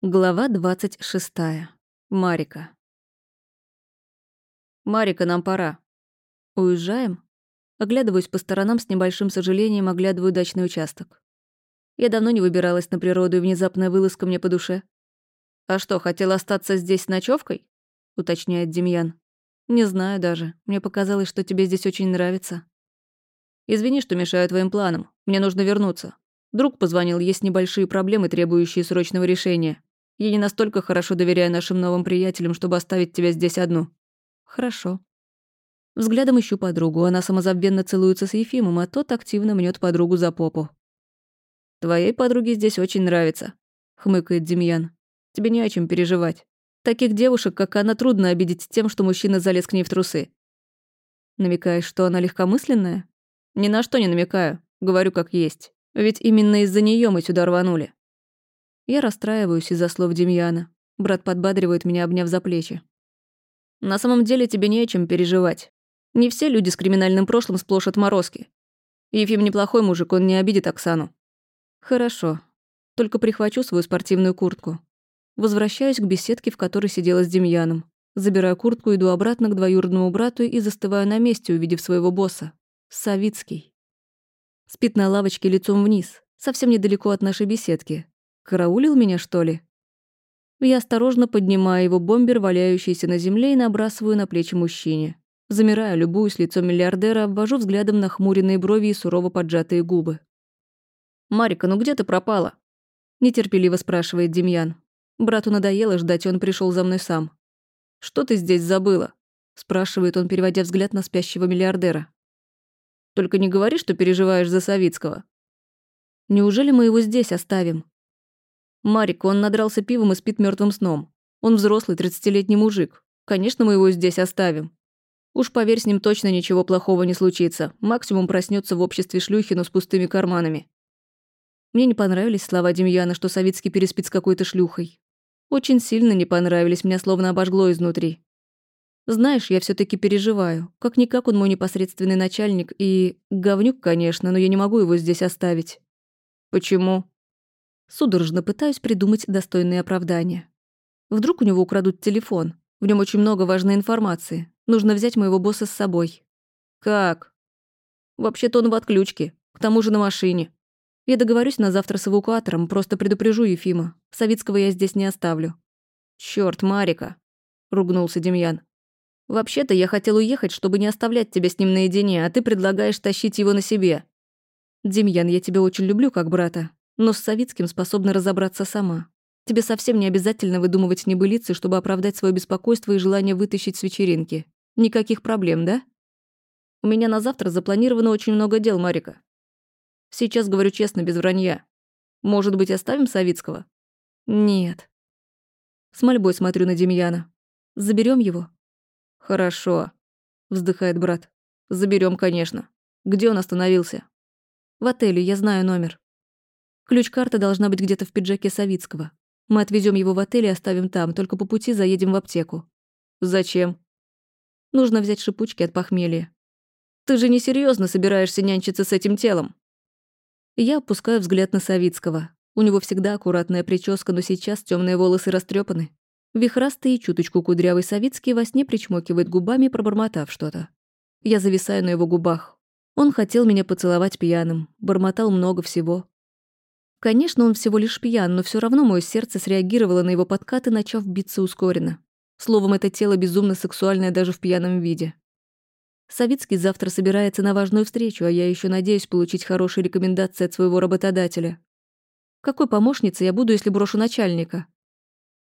Глава 26. Марика. «Марика, нам пора». «Уезжаем?» Оглядываюсь по сторонам с небольшим сожалением, оглядываю дачный участок. Я давно не выбиралась на природу, и внезапная вылазка мне по душе. «А что, хотела остаться здесь с ночевкой? уточняет Демьян. «Не знаю даже. Мне показалось, что тебе здесь очень нравится». «Извини, что мешаю твоим планам. Мне нужно вернуться. Друг позвонил, есть небольшие проблемы, требующие срочного решения. Я не настолько хорошо доверяю нашим новым приятелям, чтобы оставить тебя здесь одну». «Хорошо». Взглядом ищу подругу. Она самозабвенно целуется с Ефимом, а тот активно мнет подругу за попу. «Твоей подруге здесь очень нравится», — хмыкает Демьян. «Тебе не о чем переживать. Таких девушек, как она, трудно обидеть тем, что мужчина залез к ней в трусы». «Намекаешь, что она легкомысленная?» «Ни на что не намекаю. Говорю, как есть. Ведь именно из-за нее мы сюда рванули. Я расстраиваюсь из-за слов Демьяна. Брат подбадривает меня, обняв за плечи. На самом деле тебе не о чем переживать. Не все люди с криминальным прошлым сплошь отморозки. Ефим неплохой мужик, он не обидит Оксану. Хорошо. Только прихвачу свою спортивную куртку. Возвращаюсь к беседке, в которой сидела с Демьяном. Забираю куртку, иду обратно к двоюродному брату и застываю на месте, увидев своего босса. Савицкий. Спит на лавочке лицом вниз, совсем недалеко от нашей беседки. Караулил меня, что ли? Я осторожно поднимаю его бомбер, валяющийся на земле, и набрасываю на плечи мужчине. Замираю, любуюсь лицом миллиардера, обвожу взглядом нахмуренные брови и сурово поджатые губы. «Марика, ну где ты пропала?» Нетерпеливо спрашивает Демьян. Брату надоело ждать, и он пришел за мной сам. «Что ты здесь забыла?» спрашивает он, переводя взгляд на спящего миллиардера. Только не говори, что переживаешь за Савицкого. Неужели мы его здесь оставим? Марик, он надрался пивом и спит мертвым сном. Он взрослый, тридцатилетний мужик. Конечно, мы его здесь оставим. Уж поверь, с ним точно ничего плохого не случится. Максимум проснется в обществе шлюхи, но с пустыми карманами. Мне не понравились слова Демьяна, что Савицкий переспит с какой-то шлюхой. Очень сильно не понравились, меня словно обожгло изнутри. Знаешь, я все таки переживаю. Как-никак он мой непосредственный начальник и... Говнюк, конечно, но я не могу его здесь оставить. Почему? Судорожно пытаюсь придумать достойные оправдания. Вдруг у него украдут телефон. В нем очень много важной информации. Нужно взять моего босса с собой. Как? Вообще-то он в отключке. К тому же на машине. Я договорюсь на завтра с эвакуатором, просто предупрежу Ефима. Савицкого я здесь не оставлю. Черт, Марика, ругнулся Демьян. Вообще-то я хотел уехать, чтобы не оставлять тебя с ним наедине, а ты предлагаешь тащить его на себе. Демьян, я тебя очень люблю как брата, но с Савицким способна разобраться сама. Тебе совсем не обязательно выдумывать небылицы, чтобы оправдать свое беспокойство и желание вытащить с вечеринки. Никаких проблем, да? У меня на завтра запланировано очень много дел, Марика. Сейчас говорю честно, без вранья. Может быть, оставим Савицкого? Нет. С мольбой смотрю на Демьяна. Заберем его? «Хорошо», — вздыхает брат. Заберем, конечно. Где он остановился?» «В отеле, я знаю номер. Ключ-карта должна быть где-то в пиджаке Савицкого. Мы отвезем его в отель и оставим там, только по пути заедем в аптеку». «Зачем?» «Нужно взять шипучки от похмелья». «Ты же не серьезно собираешься нянчиться с этим телом?» Я опускаю взгляд на Савицкого. У него всегда аккуратная прическа, но сейчас темные волосы растрепаны. Вихрастый и чуточку кудрявый Савицкий во сне причмокивает губами, пробормотав что-то. Я зависаю на его губах. Он хотел меня поцеловать пьяным, бормотал много всего. Конечно, он всего лишь пьян, но все равно мое сердце среагировало на его подкаты, начав биться ускоренно. Словом, это тело безумно сексуальное даже в пьяном виде. Савицкий завтра собирается на важную встречу, а я еще надеюсь получить хорошие рекомендации от своего работодателя. Какой помощницей я буду, если брошу начальника?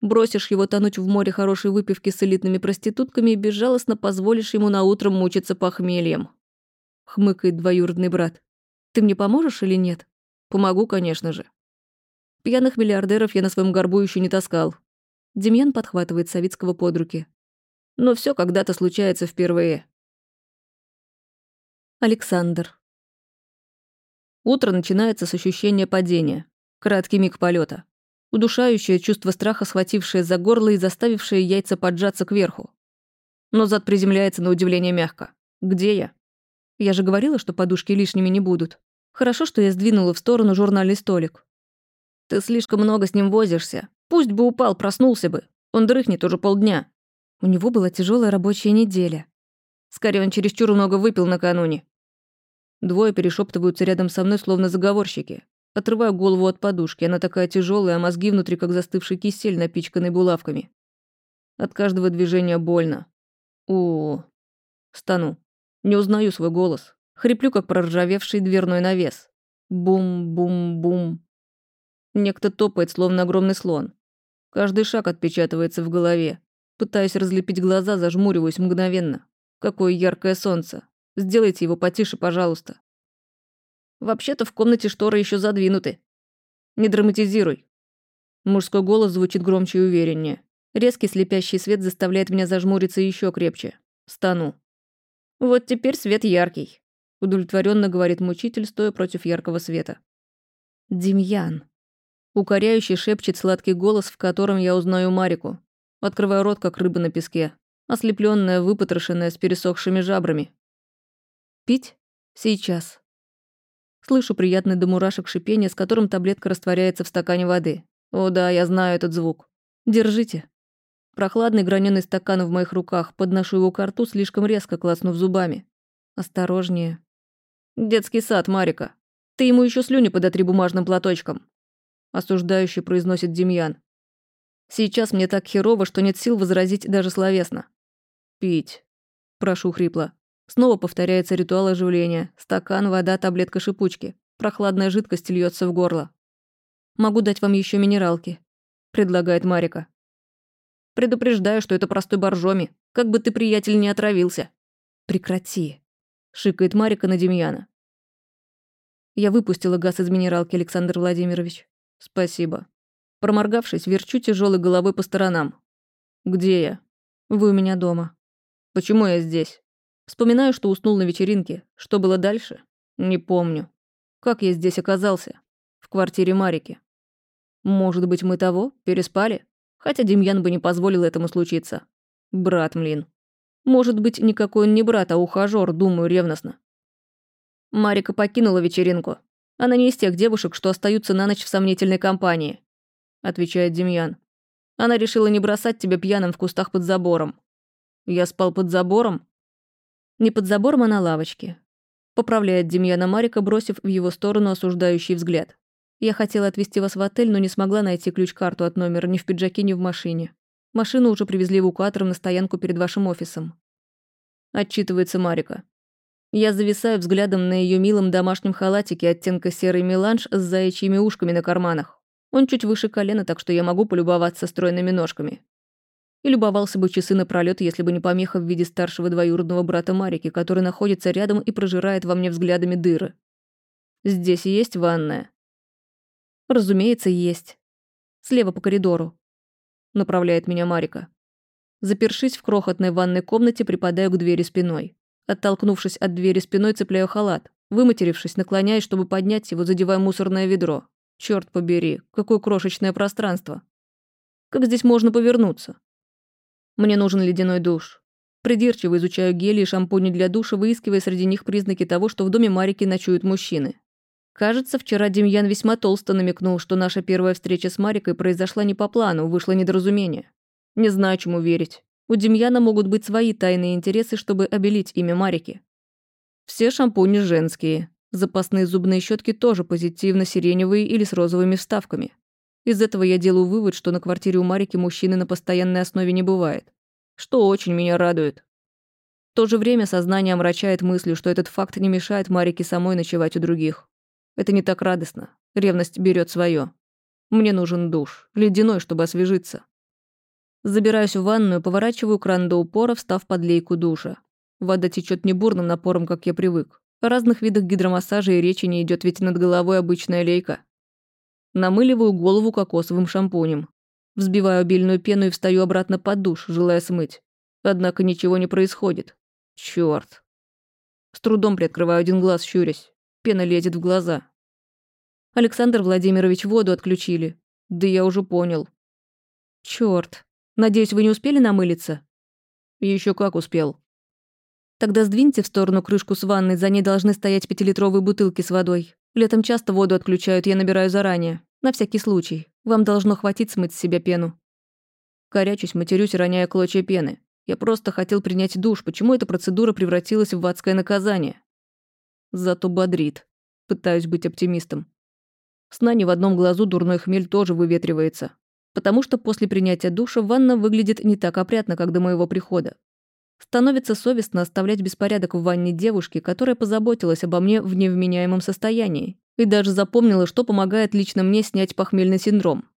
Бросишь его тонуть в море хорошей выпивки с элитными проститутками и безжалостно позволишь ему на утро мучиться похмельем. Хмыкает двоюродный брат. Ты мне поможешь или нет? Помогу, конечно же. Пьяных миллиардеров я на своем горбу еще не таскал. Демьян подхватывает Савицкого под руки. Но все когда-то случается впервые. Александр. Утро начинается с ощущения падения. Краткий миг полета. Удушающее чувство страха, схватившее за горло и заставившее яйца поджаться кверху. Но зад приземляется на удивление мягко. Где я? Я же говорила, что подушки лишними не будут. Хорошо, что я сдвинула в сторону журнальный столик. Ты слишком много с ним возишься. Пусть бы упал, проснулся бы. Он дрыхнет уже полдня. У него была тяжелая рабочая неделя. Скорее, он чересчур много выпил накануне. Двое перешептываются рядом со мной, словно заговорщики. Отрываю голову от подушки. Она такая тяжелая, а мозги внутри, как застывший кисель, напичканный булавками. От каждого движения больно. -у. Стану. Не узнаю свой голос. Хриплю, как проржавевший дверной навес. Бум-бум-бум. Некто топает, словно огромный слон. Каждый шаг отпечатывается в голове. Пытаюсь разлепить глаза, зажмуриваюсь мгновенно. Какое яркое солнце. Сделайте его потише, пожалуйста. Вообще-то в комнате шторы еще задвинуты. Не драматизируй. Мужской голос звучит громче и увереннее. Резкий слепящий свет заставляет меня зажмуриться еще крепче. Стану. Вот теперь свет яркий. Удовлетворенно говорит мучитель, стоя против яркого света. Демьян. Укоряющий шепчет сладкий голос, в котором я узнаю Марику. Открываю рот, как рыба на песке. Ослепленная, выпотрошенная, с пересохшими жабрами. Пить? Сейчас. Слышу приятный до мурашек шипение, с которым таблетка растворяется в стакане воды. О да, я знаю этот звук. Держите. Прохладный граненый стакан в моих руках, подношу его к рту, слишком резко клацнув зубами. Осторожнее. Детский сад, Марика. Ты ему еще слюни подотри бумажным платочком. Осуждающе произносит Демьян. Сейчас мне так херово, что нет сил возразить даже словесно. Пить. Прошу хрипло. Снова повторяется ритуал оживления. Стакан, вода, таблетка шипучки. Прохладная жидкость льется в горло. «Могу дать вам еще минералки», — предлагает Марика. Предупреждаю, что это простой боржоми. Как бы ты, приятель, не отравился. Прекрати. Шикает Марика на Демьяна. Я выпустила газ из минералки, Александр Владимирович. Спасибо. Проморгавшись, верчу тяжелой головой по сторонам. Где я? Вы у меня дома. Почему я здесь? Вспоминаю, что уснул на вечеринке. Что было дальше? Не помню. Как я здесь оказался? В квартире Марики. Может быть, мы того? Переспали? Хотя Демьян бы не позволил этому случиться. Брат, млин. Может быть, никакой он не брат, а ухажёр, думаю, ревностно. Марика покинула вечеринку. Она не из тех девушек, что остаются на ночь в сомнительной компании, отвечает Демьян. Она решила не бросать тебя пьяным в кустах под забором. Я спал под забором? Не под забором, а на лавочке. Поправляет Демьяна Марика, бросив в его сторону осуждающий взгляд. Я хотела отвезти вас в отель, но не смогла найти ключ-карту от номера ни в пиджаке, ни в машине. Машину уже привезли эвакуатором на стоянку перед вашим офисом. Отчитывается Марика. Я зависаю взглядом на ее милом домашнем халатике оттенка серый меланж с заячьими ушками на карманах. Он чуть выше колена, так что я могу полюбоваться стройными ножками. И любовался бы часы напролёт, если бы не помеха в виде старшего двоюродного брата Марики, который находится рядом и прожирает во мне взглядами дыры. Здесь есть ванная. Разумеется, есть. Слева по коридору. Направляет меня Марика. Запершись в крохотной ванной комнате, припадаю к двери спиной. Оттолкнувшись от двери спиной, цепляю халат. Выматерившись, наклоняюсь, чтобы поднять его, задевая мусорное ведро. Черт побери, какое крошечное пространство. Как здесь можно повернуться? Мне нужен ледяной душ. Придирчиво изучаю гели и шампуни для душа, выискивая среди них признаки того, что в доме Марики ночуют мужчины. Кажется, вчера Демьян весьма толсто намекнул, что наша первая встреча с Марикой произошла не по плану, вышло недоразумение. Не знаю, чему верить. У Демьяна могут быть свои тайные интересы, чтобы обелить имя Марики. Все шампуни женские. Запасные зубные щетки тоже позитивно-сиреневые или с розовыми вставками. Из этого я делаю вывод, что на квартире у Марики мужчины на постоянной основе не бывает. Что очень меня радует. В то же время сознание омрачает мыслью, что этот факт не мешает Марике самой ночевать у других. Это не так радостно. Ревность берет свое. Мне нужен душ. Ледяной, чтобы освежиться. Забираюсь в ванную, поворачиваю кран до упора, встав под лейку душа. Вода течет не бурным напором, как я привык. О разных видах гидромассажа и речи не идет, ведь над головой обычная лейка. Намыливаю голову кокосовым шампунем. Взбиваю обильную пену и встаю обратно под душ, желая смыть. Однако ничего не происходит. Чёрт. С трудом приоткрываю один глаз, щурясь. Пена лезет в глаза. Александр Владимирович воду отключили. Да я уже понял. Чёрт. Надеюсь, вы не успели намылиться? Еще как успел. Тогда сдвиньте в сторону крышку с ванной, за ней должны стоять пятилитровые бутылки с водой. Летом часто воду отключают, я набираю заранее. На всякий случай. Вам должно хватить смыть с себя пену. Корячусь, матерюсь, роняя клочья пены. Я просто хотел принять душ. Почему эта процедура превратилась в адское наказание? Зато бодрит. Пытаюсь быть оптимистом. Сна ни в одном глазу дурной хмель тоже выветривается. Потому что после принятия душа ванна выглядит не так опрятно, как до моего прихода. Становится совестно оставлять беспорядок в ванне девушки, которая позаботилась обо мне в невменяемом состоянии и даже запомнила, что помогает лично мне снять похмельный синдром.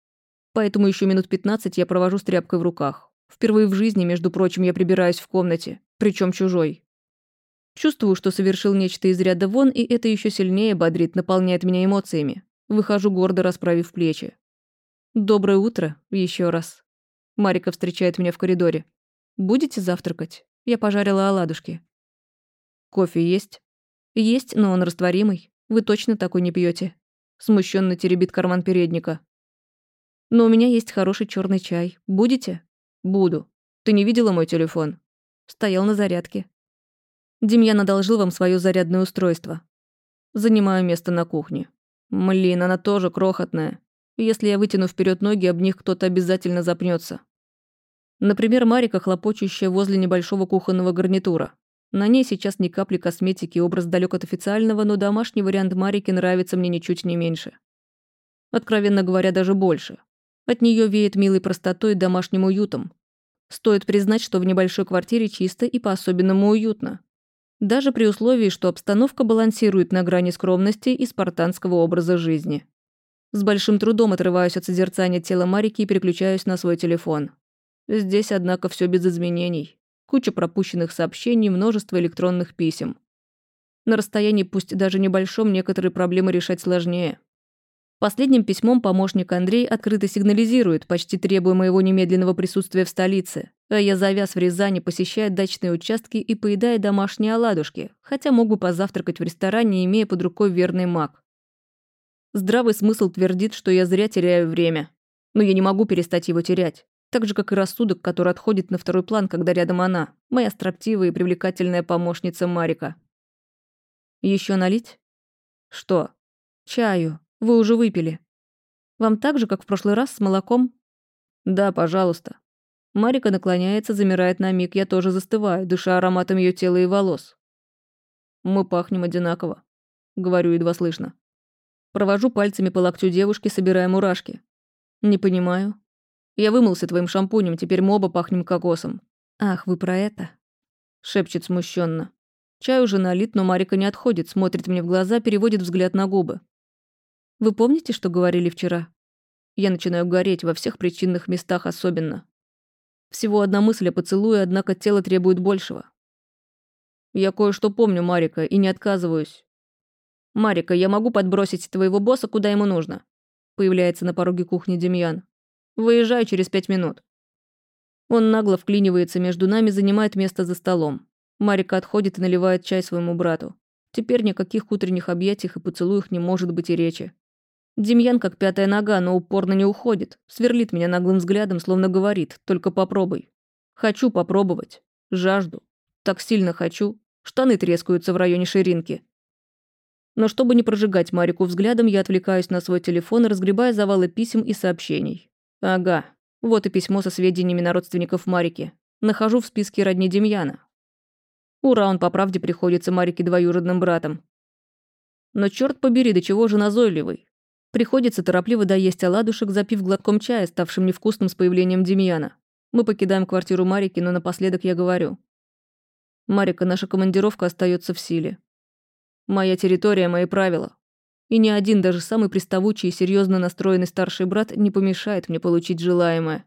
Поэтому еще минут 15 я провожу с тряпкой в руках. Впервые в жизни, между прочим, я прибираюсь в комнате, причем чужой. Чувствую, что совершил нечто из ряда вон, и это еще сильнее бодрит, наполняет меня эмоциями. Выхожу гордо, расправив плечи. «Доброе утро, еще раз». Марика встречает меня в коридоре. «Будете завтракать?» Я пожарила оладушки. «Кофе есть?» «Есть, но он растворимый. Вы точно такой не пьете. Смущенно теребит карман передника. «Но у меня есть хороший черный чай. Будете?» «Буду. Ты не видела мой телефон?» Стоял на зарядке. Демьян одолжил вам свое зарядное устройство. Занимаю место на кухне. Млин, она тоже крохотная. Если я вытяну вперед ноги, об них кто-то обязательно запнется. Например, Марика, хлопочущая возле небольшого кухонного гарнитура. На ней сейчас ни капли косметики, образ далек от официального, но домашний вариант Марики нравится мне ничуть не меньше. Откровенно говоря, даже больше. От нее веет милой простотой и домашним уютом. Стоит признать, что в небольшой квартире чисто и по-особенному уютно. Даже при условии, что обстановка балансирует на грани скромности и спартанского образа жизни. С большим трудом отрываюсь от созерцания тела Марики и переключаюсь на свой телефон. Здесь, однако, все без изменений. Куча пропущенных сообщений, множество электронных писем. На расстоянии, пусть даже небольшом, некоторые проблемы решать сложнее. Последним письмом помощник Андрей открыто сигнализирует, почти требуя моего немедленного присутствия в столице, а я завяз в Рязани, посещая дачные участки и поедая домашние оладушки, хотя мог бы позавтракать в ресторане, имея под рукой верный маг. Здравый смысл твердит, что я зря теряю время. Но я не могу перестать его терять. Так же, как и рассудок, который отходит на второй план, когда рядом она, моя строптивая и привлекательная помощница Марика. Еще налить? Что? Чаю. Вы уже выпили. Вам так же, как в прошлый раз, с молоком? Да, пожалуйста. Марика наклоняется, замирает на миг, я тоже застываю, дыша ароматом ее тела и волос. Мы пахнем одинаково. Говорю едва слышно. Провожу пальцами по локтю девушки, собирая мурашки. Не понимаю. Я вымылся твоим шампунем, теперь мы оба пахнем кокосом. Ах, вы про это? Шепчет смущенно. Чай уже налит, но Марика не отходит, смотрит мне в глаза, переводит взгляд на губы. Вы помните, что говорили вчера? Я начинаю гореть во всех причинных местах особенно. Всего одна мысль о поцелуе, однако тело требует большего. Я кое-что помню, Марика, и не отказываюсь. Марика, я могу подбросить твоего босса куда ему нужно. Появляется на пороге кухни Демьян. Выезжаю через пять минут. Он нагло вклинивается между нами, занимает место за столом. Марика отходит и наливает чай своему брату. Теперь никаких утренних объятиях и поцелуях не может быть и речи. Демьян как пятая нога, но упорно не уходит. Сверлит меня наглым взглядом, словно говорит «только попробуй». Хочу попробовать. Жажду. Так сильно хочу. Штаны трескаются в районе ширинки. Но чтобы не прожигать Марику взглядом, я отвлекаюсь на свой телефон, разгребая завалы писем и сообщений. Ага, вот и письмо со сведениями на родственников Марики. Нахожу в списке родни Демьяна. Ура, он по правде приходится Марике двоюродным братом. Но черт побери, до чего же назойливый. Приходится торопливо доесть оладушек, запив глотком чая, ставшим невкусным с появлением Демьяна. Мы покидаем квартиру Марики, но напоследок я говорю. «Марика, наша командировка остается в силе. Моя территория, мои правила. И ни один, даже самый приставучий и серьезно настроенный старший брат не помешает мне получить желаемое.